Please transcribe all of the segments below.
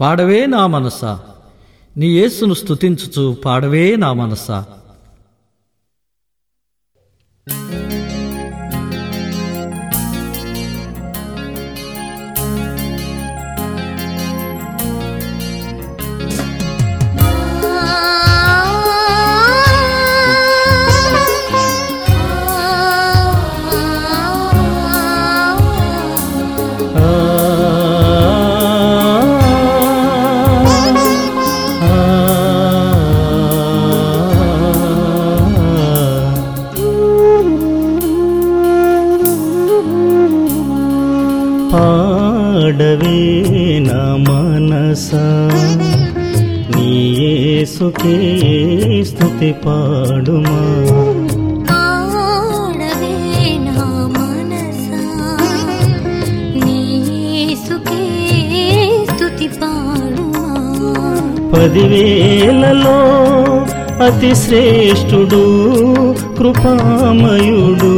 పాడవే నా మనసా. నీ యేసును స్థుతించుచు పాడవే నా మనసా. నా మనసా? నీ యేసుకే స్తుతి పాడుమా? పదివేలలో అతి శ్రేష్ఠుడు కృపామయుడు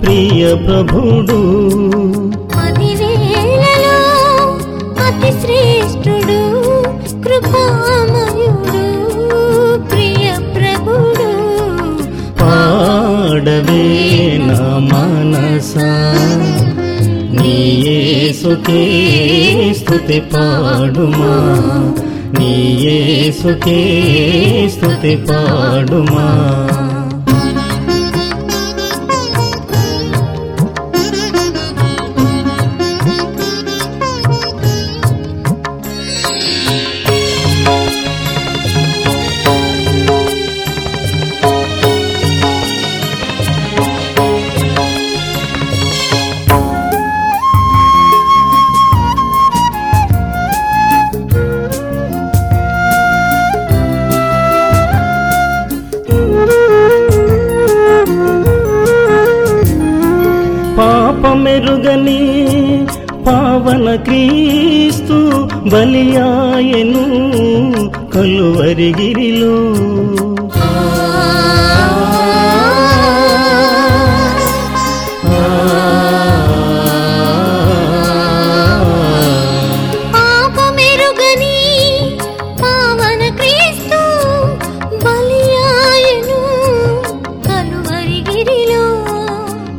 ప్రియ ప్రభుడు. అతి శ్రేష్ఠుడు కృపామయుడు ప్రియ ప్రభుడు. పాడవే నా మనసా నీ యేసుకే స్తుతి పాడుమా నీ యేసుకే స్తుతి పాడుమా. క్రీస్తు బలియాయను కలువరిగిరిలో.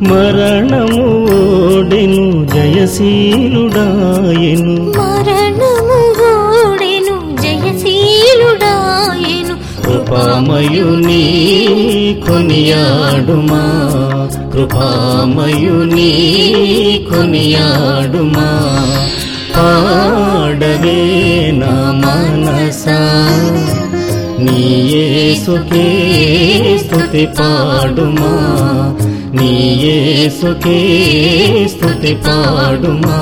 మరణము ఓడెను జయశీలుడాయను. మరణము గోడెను జయశీలుడాయెను. కృపామయుని కొనియాడుమా కృపామయుని కొనియాడుమా. పాడవే నా మనసా నీ యేసుకే స్తుతి పాడుమా నీయే సుఖే స్థుతి పాడుమా.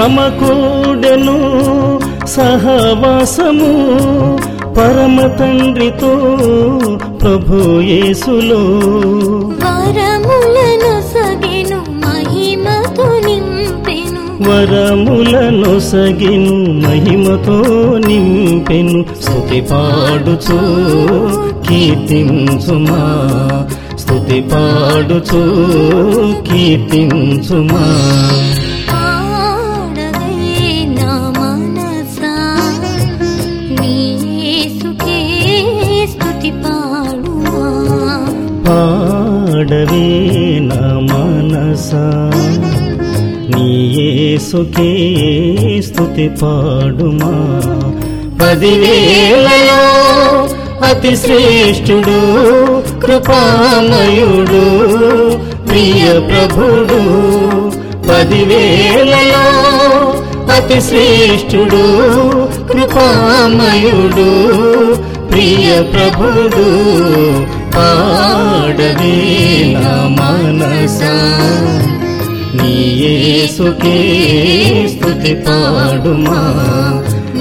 సమకూడెను సహవాసము పరమ తండ్రితో ప్రభు యేసులో. వరములను వరములను సగిను మహిమతో నింపెను. స్థుతి పాడుచు కీర్తించుమా. స్థుతి పాడుచు కీర్తించుమా. యేసుకే స్థుతి పాడుమా. పదివేలలో అతి శ్రేష్ఠుడు కృపామయుడు ప్రియ ప్రభుడు. పదివేలలో అతి శ్రేష్ఠుడు కృపామయుడు ప్రియ ప్రభుడు. పాడవే మనసా. నీ యేసుకే పాడుమా.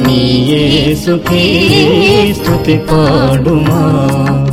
నీ యేసుకే స్తుతి పాడుమా.